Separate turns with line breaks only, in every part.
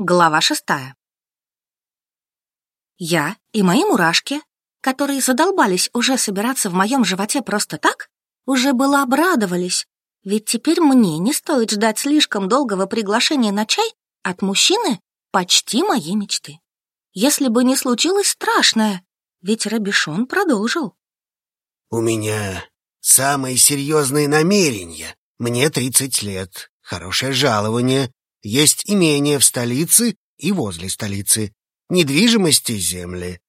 Глава шестая. Я и мои мурашки, которые задолбались уже собираться в моем животе просто так, уже было обрадовались, ведь теперь мне не стоит ждать слишком долгого приглашения на чай от мужчины почти моей мечты. Если бы не случилось страшное, ведь Рабишон продолжил.
«У меня самые серьезные намерения. Мне 30 лет, хорошее жалование, есть имение в столице и возле столицы, недвижимости земли,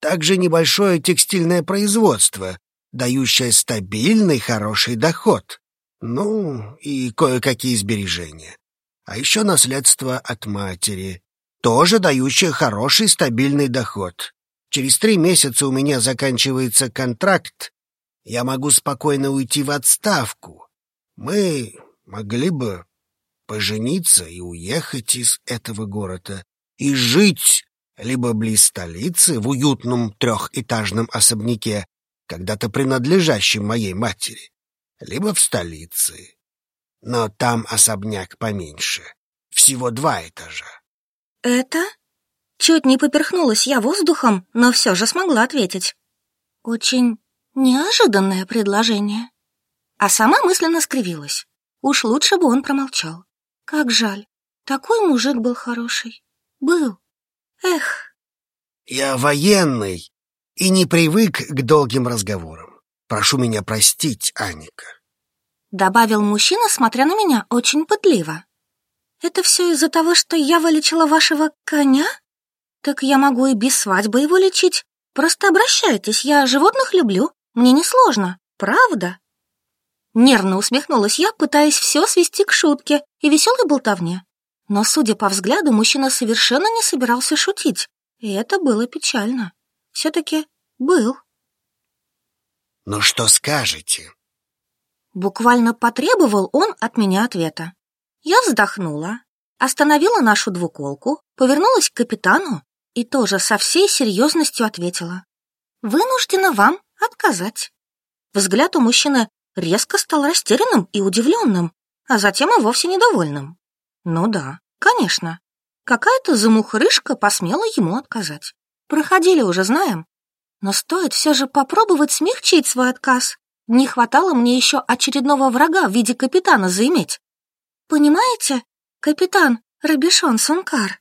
также небольшое текстильное производство, дающее стабильный хороший доход, ну и кое-какие сбережения. А еще наследство от матери, тоже дающее хороший стабильный доход. Через три месяца у меня заканчивается контракт, я могу спокойно уйти в отставку. Мы могли бы пожениться и уехать из этого города, и жить либо близ столицы в уютном трехэтажном особняке, когда-то принадлежащем моей матери, либо в столице. Но там особняк поменьше, всего два этажа.
«Это?» Чуть не поперхнулась я воздухом, но все же смогла ответить. «Очень неожиданное предложение». А сама мысленно скривилась. Уж лучше бы он промолчал. Как жаль. Такой мужик был хороший. Был. Эх.
Я военный и не привык к долгим разговорам. Прошу меня простить, Аника.
Добавил мужчина, смотря на меня очень пытливо. Это все из-за того, что я вылечила вашего коня? Так я могу и без свадьбы его лечить. Просто обращайтесь, я животных люблю. Мне несложно, правда? Нервно усмехнулась я, пытаясь все свести к шутке и веселой болтовне. Но, судя по взгляду, мужчина совершенно не собирался шутить, и это было печально. Все-таки был.
«Ну что скажете?»
Буквально потребовал он от меня ответа. Я вздохнула, остановила нашу двуколку, повернулась к капитану и тоже со всей серьезностью ответила. «Вынуждена вам отказать». Взгляд у мужчины резко стал растерянным и удивленным, а затем и вовсе недовольным. Ну да, конечно. Какая-то замухрышка посмела ему отказать. Проходили уже, знаем. Но стоит все же попробовать смягчить свой отказ. Не хватало мне еще очередного врага в виде капитана заиметь. Понимаете, капитан Рабишон Сункар?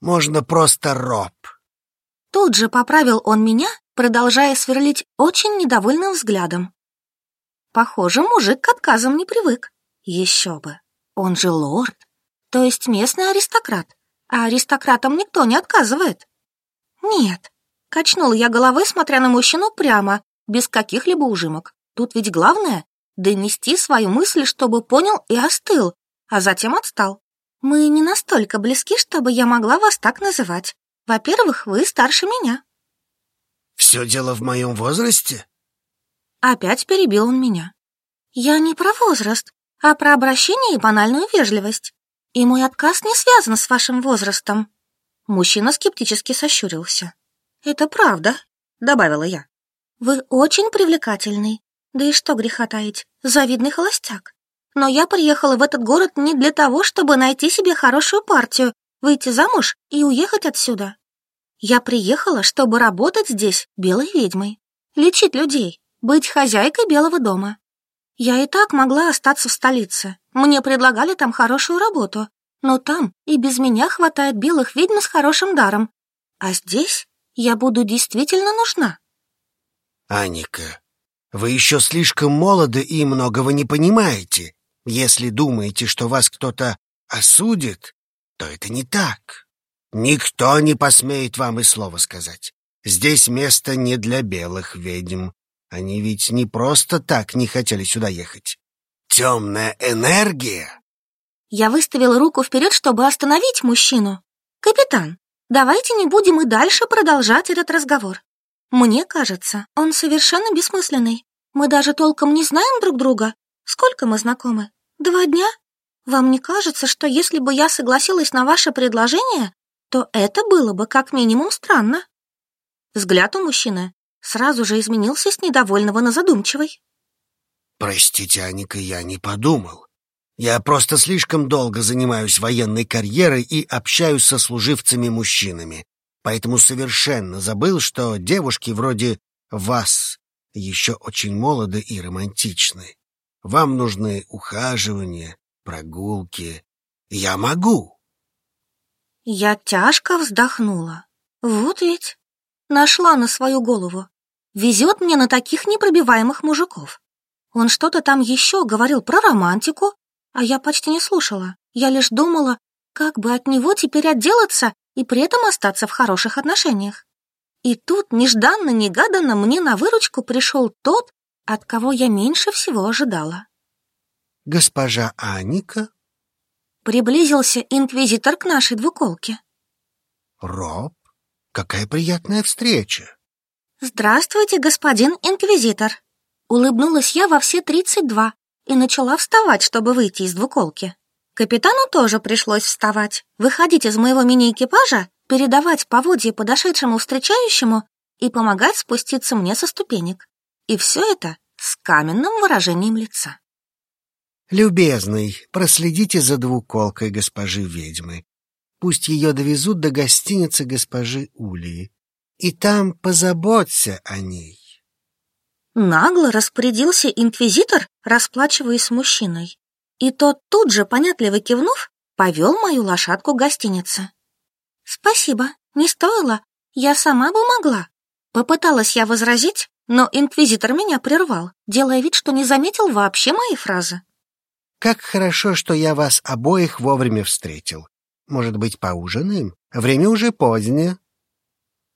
Можно просто Роб.
Тут же поправил он меня, продолжая сверлить очень недовольным взглядом. Похоже, мужик к отказам не привык. Еще бы. Он же лорд, то есть местный аристократ. А аристократам никто не отказывает. Нет. Качнула я головой, смотря на мужчину прямо, без каких-либо ужимок. Тут ведь главное — донести свою мысль, чтобы понял и остыл, а затем отстал. Мы не настолько близки, чтобы я могла вас так называть. Во-первых, вы старше меня.
Все дело в моем возрасте?
Опять перебил он меня. Я не про возраст, а про обращение и банальную вежливость. И мой отказ не связан с вашим возрастом. Мужчина скептически сощурился. Это правда, добавила я. Вы очень привлекательный. Да и что греха таить, завидный холостяк. Но я приехала в этот город не для того, чтобы найти себе хорошую партию, выйти замуж и уехать отсюда. Я приехала, чтобы работать здесь белой ведьмой, лечить людей, быть хозяйкой Белого дома. Я и так могла остаться в столице. Мне предлагали там хорошую работу, но там и без меня хватает белых ведьм с хорошим даром. А здесь я буду действительно нужна.
Аника, вы еще слишком молоды и многого не понимаете. Если думаете, что вас кто-то осудит, то это не так. Никто не посмеет вам и слова сказать. Здесь место не для белых ведьм. Они ведь не просто так не хотели сюда ехать. Темная энергия.
Я выставила руку вперед, чтобы остановить мужчину. Капитан, давайте не будем и дальше продолжать этот разговор. Мне кажется, он совершенно бессмысленный. Мы даже толком не знаем друг друга. Сколько мы знакомы? Два дня? Вам не кажется, что если бы я согласилась на ваше предложение, то это было бы как минимум странно? Взгляд у мужчины сразу же изменился с недовольного на задумчивый.
«Простите, Аника, я не подумал. Я просто слишком долго занимаюсь военной карьерой и общаюсь со служивцами-мужчинами, поэтому совершенно забыл, что девушки вроде вас еще очень молоды и романтичны. Вам нужны ухаживания, прогулки. Я могу.
Я тяжко вздохнула. Вот ведь нашла на свою голову. Везет мне на таких непробиваемых мужиков. Он что-то там еще говорил про романтику, а я почти не слушала. Я лишь думала, как бы от него теперь отделаться и при этом остаться в хороших отношениях. И тут нежданно-негаданно мне на выручку пришел тот, от кого я меньше всего ожидала.
«Госпожа Аника?»
Приблизился инквизитор к нашей двуколке.
«Роб, какая приятная встреча!»
«Здравствуйте, господин инквизитор!» Улыбнулась я во все тридцать два и начала вставать, чтобы выйти из двуколки. Капитану тоже пришлось вставать, выходить из моего мини-экипажа, передавать поводье подошедшему встречающему и помогать спуститься мне со ступенек. И все это с каменным выражением лица.
«Любезный, проследите за двуколкой госпожи ведьмы. Пусть ее довезут до гостиницы госпожи Улии. И там позаботься о ней».
Нагло распорядился инквизитор, расплачиваясь с мужчиной. И тот тут же, понятливо кивнув, повел мою лошадку к гостинице. «Спасибо, не стоило. Я сама бы могла». Попыталась я возразить, но инквизитор меня прервал, делая вид, что не заметил вообще мои фразы.
«Как хорошо, что я вас обоих вовремя встретил. Может быть, поужинаем? Время уже позднее».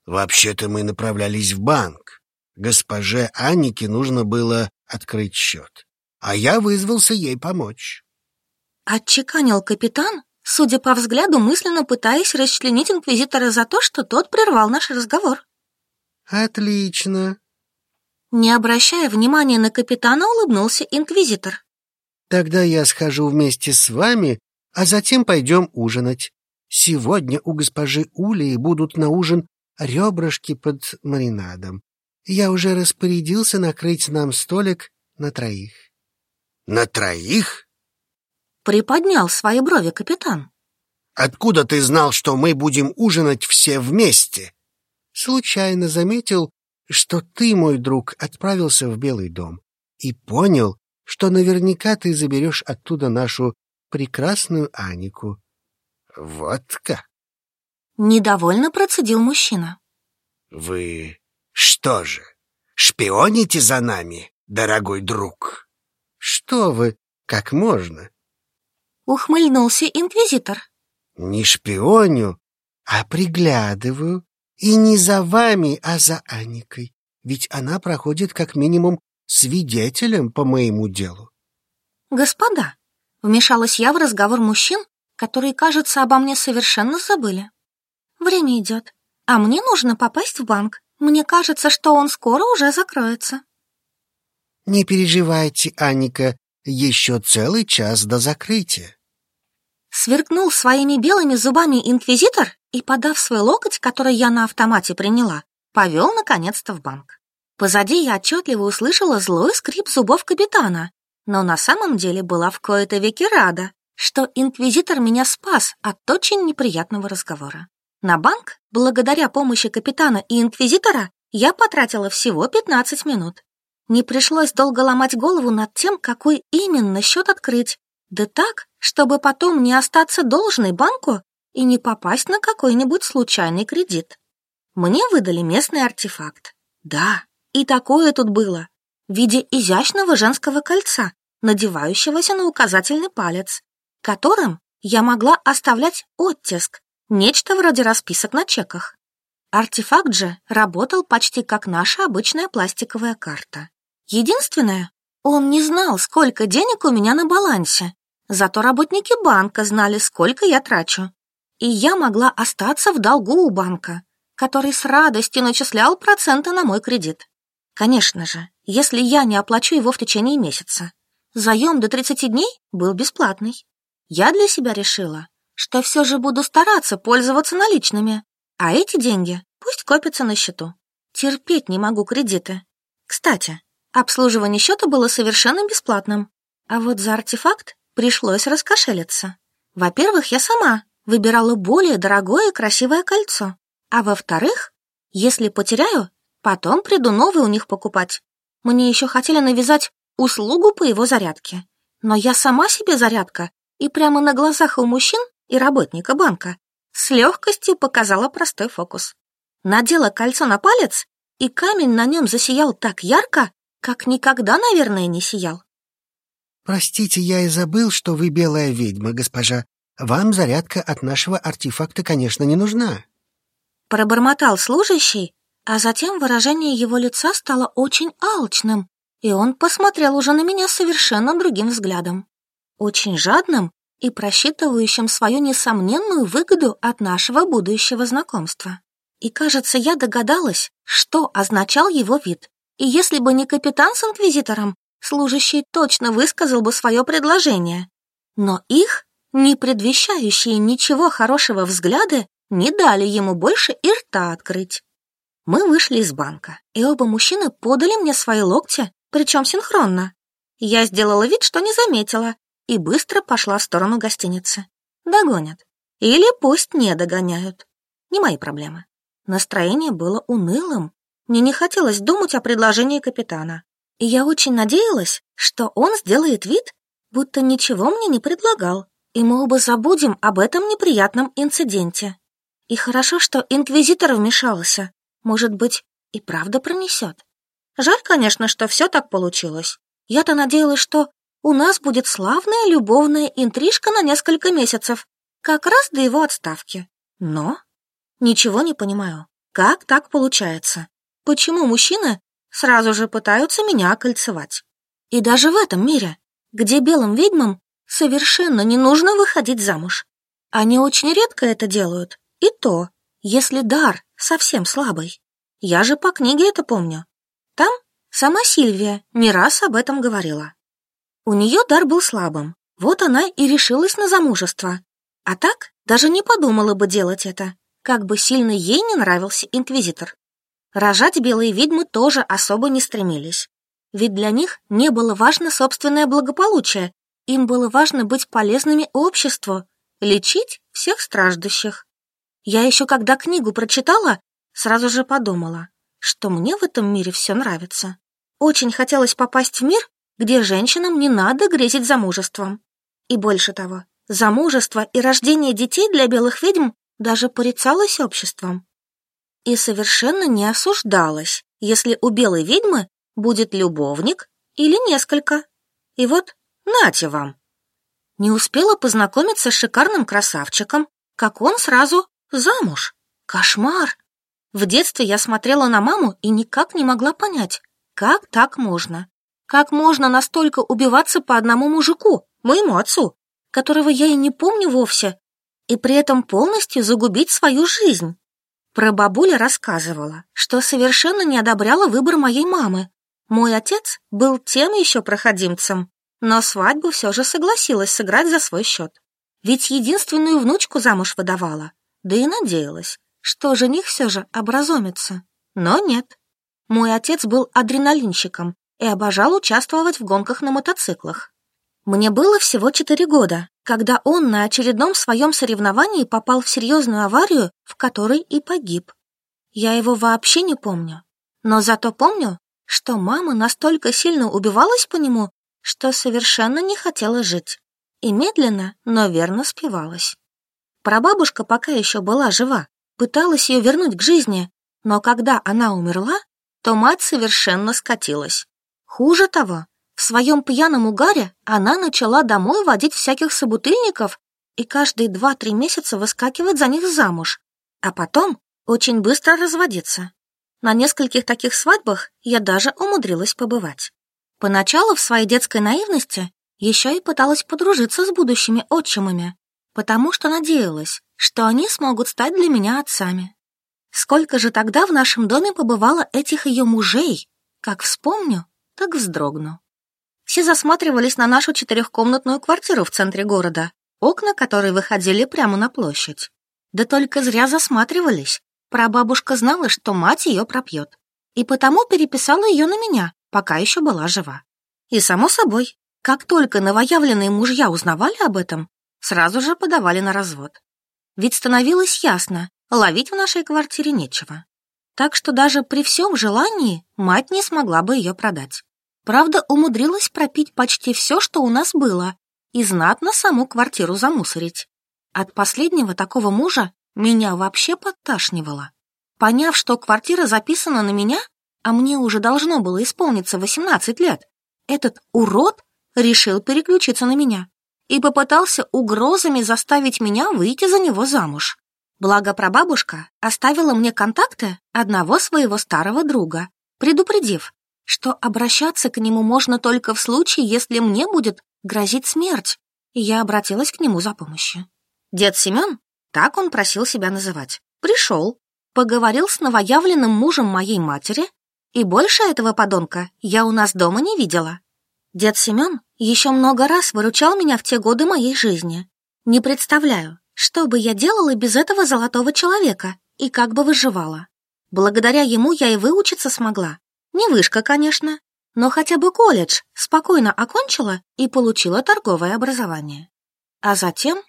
«Вообще-то мы направлялись в банк. Госпоже Аннике нужно было открыть счет, а я вызвался ей помочь».
Отчеканил капитан, судя по взгляду, мысленно пытаясь расчленить инквизитора за то, что тот прервал наш разговор.
«Отлично!»
Не обращая внимания на капитана, улыбнулся инквизитор.
«Тогда я схожу вместе с вами, а затем пойдем ужинать. Сегодня у госпожи Улии будут на ужин ребрышки под маринадом. Я уже распорядился накрыть нам столик на троих». «На троих?»
Приподнял свои брови капитан.
«Откуда ты знал, что мы будем ужинать все вместе?» «Случайно заметил, что ты, мой друг, отправился в Белый дом и понял, что наверняка ты заберешь оттуда нашу прекрасную Анику». «Вот как?»
Недовольно процедил мужчина.
«Вы что же, шпионите за нами, дорогой друг?» «Что вы, как можно?»
Ухмыльнулся инквизитор.
«Не шпионю, а приглядываю. И не за вами, а за Анникой. Ведь она проходит как минимум свидетелем по моему делу».
«Господа», — вмешалась я в разговор мужчин, которые, кажется, обо мне совершенно забыли. «Время идет, а мне нужно попасть в банк. Мне кажется, что он скоро уже закроется».
«Не переживайте, Анника, еще целый час до закрытия».
Сверкнул своими белыми зубами инквизитор и, подав свой локоть, который я на автомате приняла, повел наконец-то в банк. Позади я отчетливо услышала злой скрип зубов капитана, но на самом деле была в кои-то веки рада, что инквизитор меня спас от очень неприятного разговора. На банк, благодаря помощи капитана и инквизитора, я потратила всего 15 минут. Не пришлось долго ломать голову над тем, какой именно счет открыть, да так, чтобы потом не остаться должной банку и не попасть на какой-нибудь случайный кредит. Мне выдали местный артефакт. Да, и такое тут было. В виде изящного женского кольца, надевающегося на указательный палец, которым я могла оставлять оттиск, нечто вроде расписок на чеках. Артефакт же работал почти как наша обычная пластиковая карта. Единственное, он не знал, сколько денег у меня на балансе, Зато работники банка знали, сколько я трачу. И я могла остаться в долгу у банка, который с радостью начислял проценты на мой кредит. Конечно же, если я не оплачу его в течение месяца. Заем до 30 дней был бесплатный. Я для себя решила, что все же буду стараться пользоваться наличными, а эти деньги пусть копятся на счету. Терпеть не могу кредиты. Кстати, обслуживание счета было совершенно бесплатным, а вот за артефакт пришлось раскошелиться. Во-первых, я сама выбирала более дорогое и красивое кольцо. А во-вторых, если потеряю, потом приду новое у них покупать. Мне еще хотели навязать услугу по его зарядке. Но я сама себе зарядка, и прямо на глазах у мужчин и работника банка с легкостью показала простой фокус. Надела кольцо на палец, и камень на нем засиял так ярко, как никогда, наверное, не сиял.
«Простите, я и забыл, что вы белая ведьма, госпожа. Вам зарядка от нашего артефакта, конечно, не нужна».
Пробормотал служащий, а затем выражение его лица стало очень алчным, и он посмотрел уже на меня совершенно другим взглядом. Очень жадным и просчитывающим свою несомненную выгоду от нашего будущего знакомства. И, кажется, я догадалась, что означал его вид. И если бы не капитан с инквизитором, служащий точно высказал бы свое предложение. Но их, не предвещающие ничего хорошего взгляды, не дали ему больше и рта открыть. Мы вышли из банка, и оба мужчины подали мне свои локти, причем синхронно. Я сделала вид, что не заметила, и быстро пошла в сторону гостиницы. Догонят. Или пусть не догоняют. Не мои проблемы. Настроение было унылым. Мне не хотелось думать о предложении капитана. И я очень надеялась, что он сделает вид, будто ничего мне не предлагал, и мы оба забудем об этом неприятном инциденте. И хорошо, что инквизитор вмешался. Может быть, и правда пронесет. Жаль, конечно, что все так получилось. Я-то надеялась, что у нас будет славная любовная интрижка на несколько месяцев, как раз до его отставки. Но Ничего не понимаю. Как так получается? Почему мужчины сразу же пытаются меня окольцевать? И даже в этом мире, где белым ведьмам совершенно не нужно выходить замуж. Они очень редко это делают. И то, если дар совсем слабый. Я же по книге это помню. Там сама Сильвия не раз об этом говорила. У нее дар был слабым, вот она и решилась на замужество. А так даже не подумала бы делать это как бы сильно ей не нравился инквизитор. Рожать белые ведьмы тоже особо не стремились, ведь для них не было важно собственное благополучие, им было важно быть полезными обществу, лечить всех страждущих. Я еще когда книгу прочитала, сразу же подумала, что мне в этом мире все нравится. Очень хотелось попасть в мир, где женщинам не надо грезить замужеством. И больше того, замужество и рождение детей для белых ведьм даже порицалась обществом и совершенно не осуждалась, если у белой ведьмы будет любовник или несколько. И вот нате вам. Не успела познакомиться с шикарным красавчиком, как он сразу замуж. Кошмар! В детстве я смотрела на маму и никак не могла понять, как так можно. Как можно настолько убиваться по одному мужику, моему отцу, которого я и не помню вовсе, и при этом полностью загубить свою жизнь. Про бабуля рассказывала, что совершенно не одобряла выбор моей мамы. Мой отец был тем еще проходимцем, но свадьбу все же согласилась сыграть за свой счет. Ведь единственную внучку замуж выдавала, да и надеялась, что жених все же образумится. Но нет. Мой отец был адреналинщиком и обожал участвовать в гонках на мотоциклах. Мне было всего четыре года, когда он на очередном своем соревновании попал в серьезную аварию, в которой и погиб. Я его вообще не помню. Но зато помню, что мама настолько сильно убивалась по нему, что совершенно не хотела жить. И медленно, но верно спивалась. Прабабушка пока еще была жива, пыталась ее вернуть к жизни, но когда она умерла, то мать совершенно скатилась. Хуже того, в своем пьяном угаре она начала домой водить всяких собутыльников и каждые два-три месяца выскакивать за них замуж, а потом очень быстро разводиться. На нескольких таких свадьбах я даже умудрилась побывать. Поначалу в своей детской наивности еще и пыталась подружиться с будущими отчимами, потому что надеялась, что они смогут стать для меня отцами. Сколько же тогда в нашем доме побывало этих ее мужей? Как вспомню, так вздрогну. Все засматривались на нашу четырехкомнатную квартиру в центре города, окна которой выходили прямо на площадь. Да только зря засматривались. Прабабушка знала, что мать ее пропьет, и потому переписала ее на меня, пока еще была жива. И, само собой, Как только новоявленные мужья узнавали об этом, сразу же подавали на развод. Ведь становилось ясно, ловить в нашей квартире нечего. Так что даже при всем желании мать не смогла бы ее продать. Правда, умудрилась пропить почти все, что у нас было, и знатно саму квартиру замусорить. От последнего такого мужа меня вообще подташнивало. Поняв, что квартира записана на меня, а мне уже должно было исполниться 18 лет, этот урод решил переключиться на меня и попытался угрозами заставить меня выйти за него замуж. Благо прабабушка оставила мне контакты одного своего старого друга, предупредив, что обращаться к нему можно только в случае, если мне будет грозить смерть, и я обратилась к нему за помощью. Дед Семен, так он просил себя называть, пришел, поговорил с новоявленным мужем моей матери, и больше этого подонка я у нас дома не видела. Дед Семен еще много раз выручал меня в те годы моей жизни. Не представляю, что бы я делала без этого золотого человека и как бы выживала. Благодаря ему я и выучиться смогла, не вышка, конечно, но хотя бы колледж спокойно окончила и получила торговое образование. А затем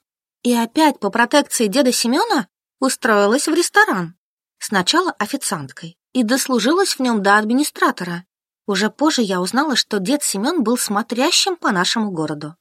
и опять по протекции деда Семена устроилась в ресторан. Сначала официанткой и дослужилась в нем до администратора. Уже позже я узнала, что дед Семен был смотрящим по нашему городу.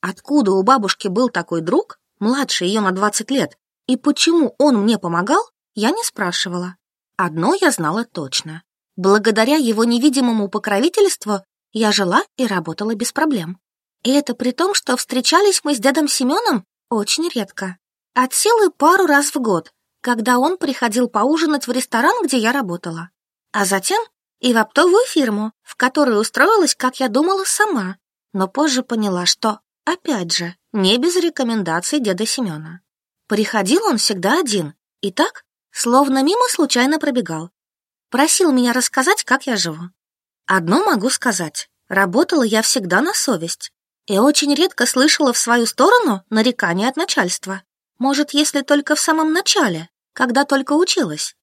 Откуда у бабушки был такой друг, младше ее на 20 лет, и почему он мне помогал, я не спрашивала. Одно я знала точно. Благодаря его невидимому покровительству я жила и работала без проблем. И это при том, что встречались мы с дедом Семеном очень редко. От силы пару раз в год, когда он приходил поужинать в ресторан, где я работала. А затем и в оптовую фирму, в которой устроилась, как я думала, сама. Но позже поняла, что, опять же, не без рекомендаций деда Семена. Приходил он всегда один, и так, словно мимо случайно пробегал, Просил меня рассказать, как я живу. Одно могу сказать. Работала я всегда на совесть. И очень редко слышала в свою сторону нарекания от начальства. Может, если только в самом начале, когда только училась.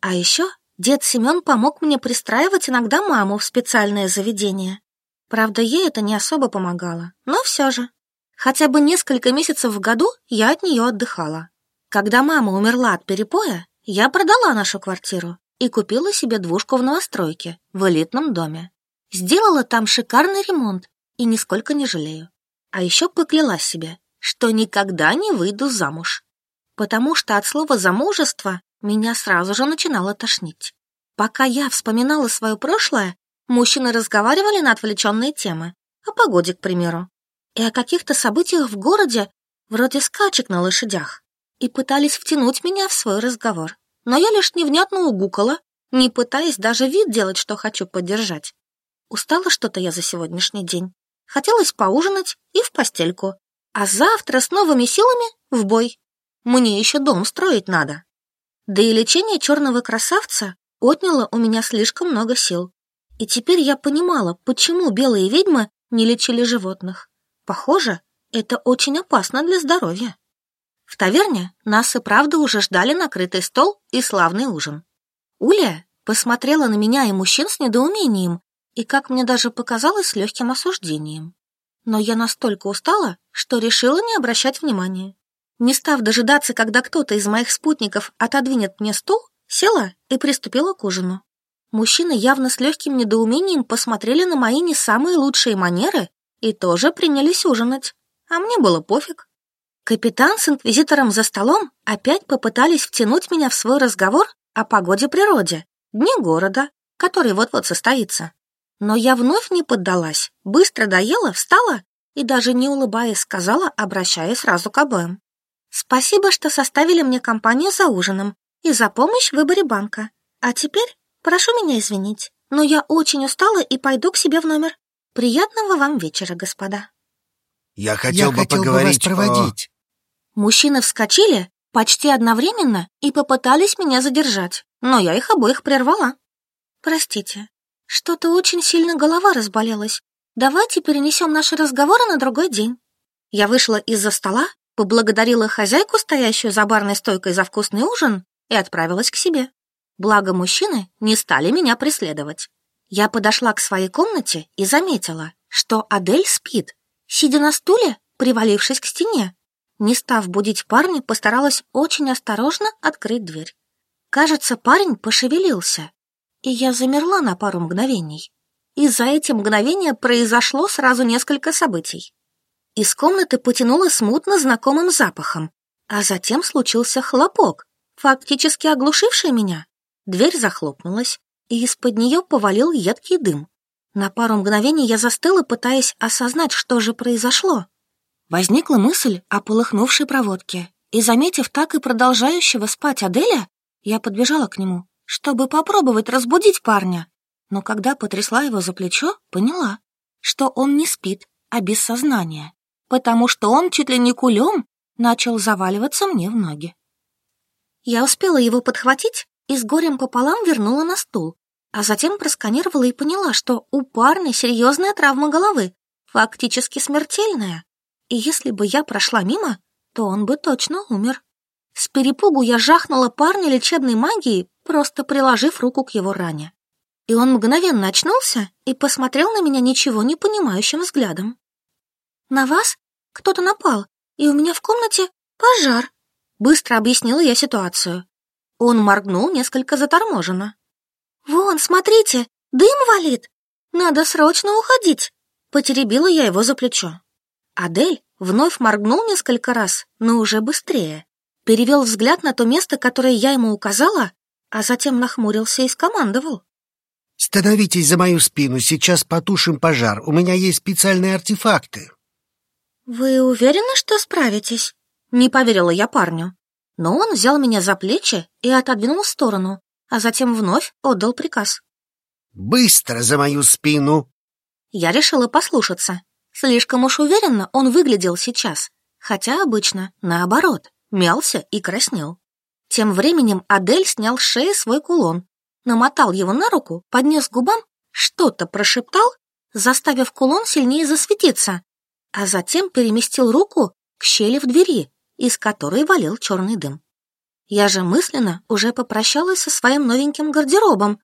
А еще дед Семен помог мне пристраивать иногда маму в специальное заведение. Правда, ей это не особо помогало, но все же. Хотя бы несколько месяцев в году я от нее отдыхала. Когда мама умерла от перепоя, я продала нашу квартиру и купила себе двушку в новостройке, в элитном доме. Сделала там шикарный ремонт и нисколько не жалею. А еще поклялась себе, что никогда не выйду замуж. Потому что от слова «замужество» меня сразу же начинало тошнить. Пока я вспоминала свое прошлое, мужчины разговаривали на отвлеченные темы, о погоде, к примеру, и о каких-то событиях в городе, вроде скачек на лошадях, и пытались втянуть меня в свой разговор но я лишь невнятно угукала, не пытаясь даже вид делать, что хочу поддержать. Устала что-то я за сегодняшний день. Хотелось поужинать и в постельку. А завтра с новыми силами в бой. Мне еще дом строить надо. Да и лечение черного красавца отняло у меня слишком много сил. И теперь я понимала, почему белые ведьмы не лечили животных. Похоже, это очень опасно для здоровья. В таверне нас и правда уже ждали накрытый стол и славный ужин. Уля посмотрела на меня и мужчин с недоумением и, как мне даже показалось, с легким осуждением. Но я настолько устала, что решила не обращать внимания. Не став дожидаться, когда кто-то из моих спутников отодвинет мне стул, села и приступила к ужину. Мужчины явно с легким недоумением посмотрели на мои не самые лучшие манеры и тоже принялись ужинать, а мне было пофиг. Капитан с инквизитором за столом опять попытались втянуть меня в свой разговор о погоде природе, дне города, который вот-вот состоится. Но я вновь не поддалась, быстро доела, встала и даже не улыбаясь сказала, обращаясь сразу к обоим. «Спасибо, что составили мне компанию за ужином и за помощь в выборе банка. А теперь прошу меня извинить, но я очень устала и пойду к себе в номер. Приятного вам вечера, господа».
«Я хотел, я бы, хотел поговорить бы вас проводить».
Мужчины вскочили почти одновременно и попытались меня задержать, но я их обоих прервала. «Простите, что-то очень сильно голова разболелась. Давайте перенесем наши разговоры на другой день». Я вышла из-за стола, поблагодарила хозяйку, стоящую за барной стойкой за вкусный ужин, и отправилась к себе. Благо мужчины не стали меня преследовать. Я подошла к своей комнате и заметила, что Адель спит, сидя на стуле, привалившись к стене. Не став будить парня, постаралась очень осторожно открыть дверь. Кажется, парень пошевелился, и я замерла на пару мгновений. И за эти мгновения произошло сразу несколько событий. Из комнаты потянуло смутно знакомым запахом, а затем случился хлопок, фактически оглушивший меня. Дверь захлопнулась, и из-под нее повалил едкий дым. На пару мгновений я застыла, пытаясь осознать, что же произошло. Возникла мысль о полыхнувшей проводке, и, заметив так и продолжающего спать Аделя, я подбежала к нему, чтобы попробовать разбудить парня. Но когда потрясла его за плечо, поняла, что он не спит, а без сознания, потому что он чуть ли не кулем начал заваливаться мне в ноги. Я успела его подхватить и с горем пополам вернула на стул, а затем просканировала и поняла, что у парня серьезная травма головы, фактически смертельная. И если бы я прошла мимо, то он бы точно умер. С перепугу я жахнула парня лечебной магией, просто приложив руку к его ране. И он мгновенно очнулся и посмотрел на меня ничего не понимающим взглядом. «На вас кто-то напал, и у меня в комнате пожар», — быстро объяснила я ситуацию. Он моргнул несколько заторможенно. «Вон, смотрите, дым валит! Надо срочно уходить!» Потеребила я его за плечо. Адель вновь моргнул несколько раз, но уже быстрее. Перевел взгляд на то место, которое я ему указала, а затем нахмурился и скомандовал.
«Становитесь за мою спину, сейчас потушим пожар. У меня есть специальные артефакты».
«Вы уверены, что справитесь?» Не поверила я парню. Но он взял меня за плечи и отодвинул в сторону, а затем вновь отдал приказ.
«Быстро за мою спину!»
Я решила послушаться. Слишком уж уверенно он выглядел сейчас, хотя обычно, наоборот, мялся и краснел. Тем временем Адель снял с шеи свой кулон, намотал его на руку, поднес к губам, что-то прошептал, заставив кулон сильнее засветиться, а затем переместил руку к щели в двери, из которой валил черный дым. Я же мысленно уже попрощалась со своим новеньким гардеробом.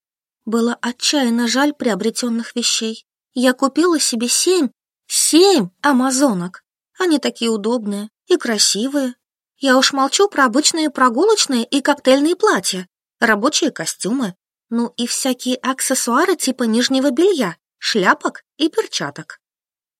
Было отчаянно жаль приобретенных вещей. Я купила себе семь, семь амазонок. Они такие удобные и красивые. Я уж молчу про обычные прогулочные и коктейльные платья, рабочие костюмы, ну и всякие аксессуары типа нижнего белья, шляпок и перчаток.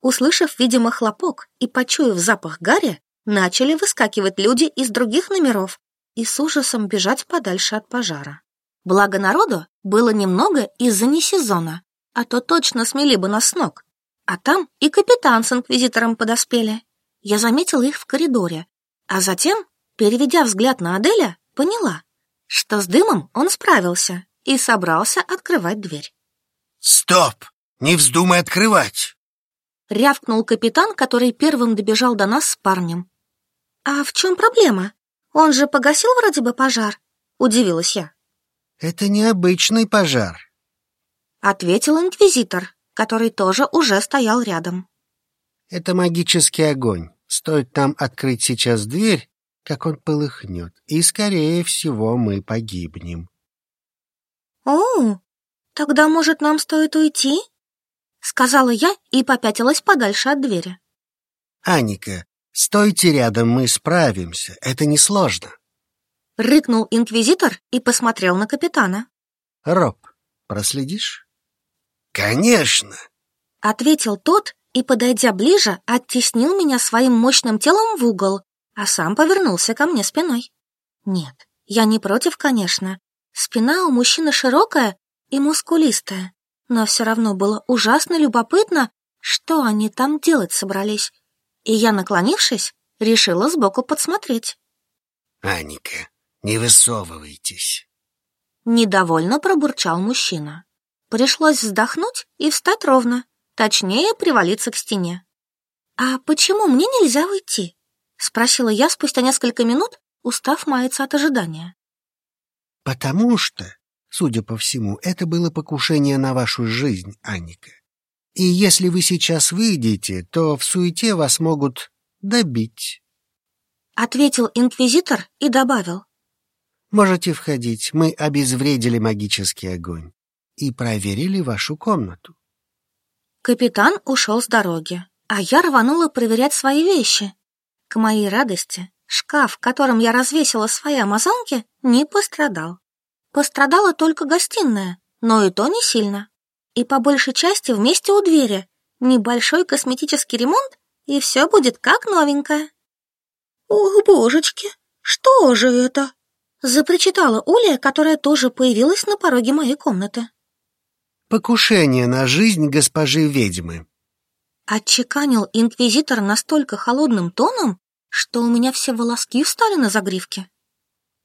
Услышав, видимо, хлопок и почуяв запах гари, начали выскакивать люди из других номеров, и с ужасом бежать подальше от пожара. Благо народу было немного из-за несезона, а то точно смели бы нас с ног. А там и капитан с инквизитором подоспели. Я заметила их в коридоре, а затем, переведя взгляд на Аделя, поняла, что с дымом он справился и собрался открывать дверь.
«Стоп! Не вздумай открывать!»
Рявкнул капитан, который первым добежал до нас с парнем. «А в чем проблема?» Он же погасил вроде бы пожар, удивилась я.
Это необычный пожар,
ответил инквизитор, который тоже уже стоял рядом.
Это магический огонь. Стоит нам открыть сейчас дверь, как он полыхнет, и, скорее всего, мы погибнем.
«О, тогда, может, нам стоит уйти?» — сказала я и попятилась подальше от двери.
«Аника, «Стойте рядом, мы справимся, это несложно».
Рыкнул инквизитор и посмотрел на капитана.
«Роб, проследишь?» «Конечно!»
Ответил тот и, подойдя ближе, оттеснил меня своим мощным телом в угол, а сам повернулся ко мне спиной. Нет, я не против, конечно. Спина у мужчины широкая и мускулистая, но все равно было ужасно любопытно, что они там делать собрались и я, наклонившись, решила сбоку подсмотреть.
«Аника, не высовывайтесь!»
Недовольно пробурчал мужчина. Пришлось вздохнуть и встать ровно, точнее, привалиться к стене. «А почему мне нельзя уйти?» — спросила я спустя несколько минут, устав маяться от ожидания.
«Потому что, судя по всему, это было покушение на вашу жизнь, Аника. И если вы сейчас выйдете, то в суете вас могут добить.
Ответил инквизитор и добавил.
Можете входить, мы обезвредили магический огонь и проверили вашу комнату.
Капитан ушел с дороги, а я рванула проверять свои вещи. К моей радости, шкаф, в котором я развесила свои амазонки, не пострадал. Пострадала только гостиная, но и то не сильно. И по большей части вместе у двери. Небольшой косметический ремонт, и все будет как новенькое. «Ох, божечки, что же это?» Запричитала Оля, которая тоже появилась на пороге моей комнаты.
«Покушение на жизнь госпожи ведьмы»,
Отчеканил инквизитор настолько холодным тоном, что у меня все волоски встали на загривке.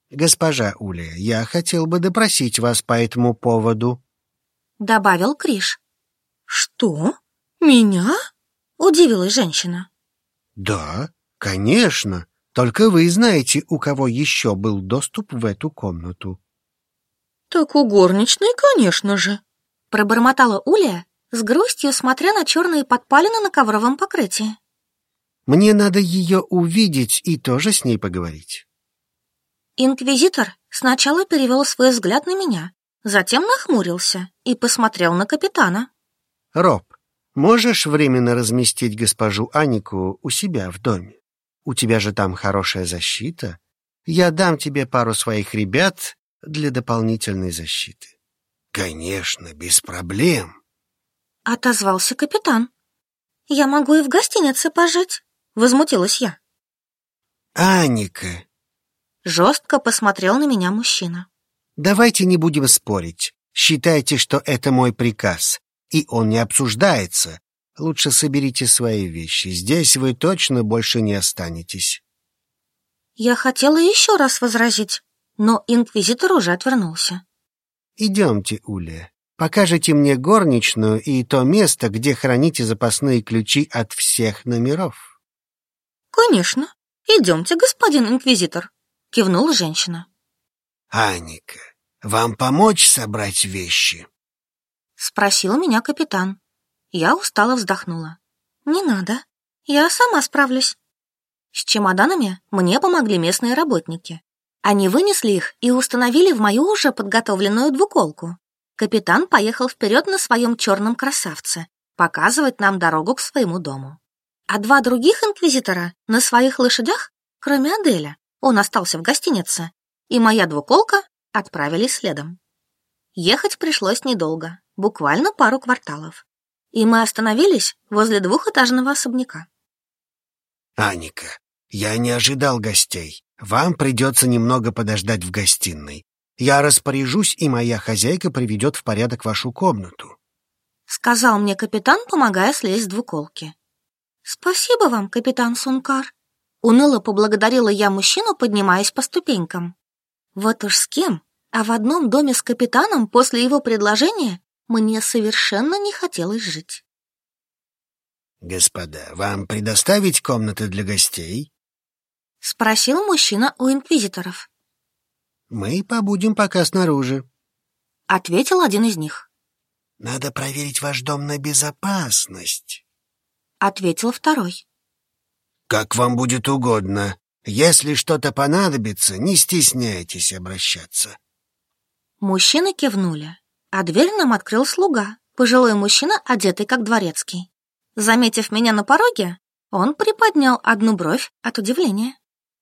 «Госпожа Уля, я хотел бы допросить вас по этому поводу», —
добавил Криш. «Что? Меня?» — удивилась женщина.
«Да, конечно. Только вы знаете, у кого еще был доступ в эту комнату».
«Так у горничной, конечно же», — пробормотала Уля, с грустью смотря на черные подпалины на ковровом покрытии.
«Мне надо ее увидеть и тоже с ней поговорить».
Инквизитор сначала перевел свой взгляд на меня, затем нахмурился и посмотрел на капитана.
«Роб, можешь временно разместить госпожу Анику у себя в доме? У тебя же там хорошая защита. Я дам тебе пару своих ребят для дополнительной защиты». «Конечно, без проблем», —
отозвался капитан. «Я могу и в гостинице пожить», — возмутилась я.
«Аника,
Жестко посмотрел на меня мужчина.
Давайте не будем спорить. Считайте, что это мой приказ, и он не обсуждается. Лучше соберите свои вещи. Здесь вы точно больше не останетесь.
Я хотела еще раз возразить, но инквизитор уже отвернулся.
Идемте, Уля. Покажите мне горничную и то место, где храните запасные ключи от всех номеров.
Конечно. Идемте, господин инквизитор кивнула женщина.
Аника, вам помочь собрать вещи?
Спросил меня капитан. Я устало вздохнула. Не надо, я сама справлюсь. С чемоданами мне помогли местные работники. Они вынесли их и установили в мою уже подготовленную двуколку. Капитан поехал вперед на своем черном красавце, показывать нам дорогу к своему дому. А два других инквизитора на своих лошадях, кроме Аделя, он остался в гостинице, и моя двуколка отправились следом. Ехать пришлось недолго, буквально пару кварталов. И мы остановились возле двухэтажного особняка.
«Аника, я не ожидал гостей. Вам придется немного подождать в гостиной. Я распоряжусь, и моя хозяйка приведет в порядок вашу комнату», —
сказал мне капитан, помогая слезть с двуколки. «Спасибо вам, капитан Сункар», Уныло поблагодарила я мужчину, поднимаясь по ступенькам. Вот уж с кем, а в одном доме с капитаном после его предложения мне совершенно не хотелось жить.
«Господа, вам предоставить комнаты для гостей?»
— спросил мужчина у инквизиторов.
«Мы побудем пока снаружи», —
ответил один из них.
«Надо проверить ваш дом на безопасность», —
ответил второй.
«Как вам будет угодно. Если что-то понадобится, не стесняйтесь обращаться».
Мужчины кивнули, а дверь нам открыл слуга, пожилой мужчина, одетый как дворецкий. Заметив меня на пороге, он приподнял одну бровь от удивления.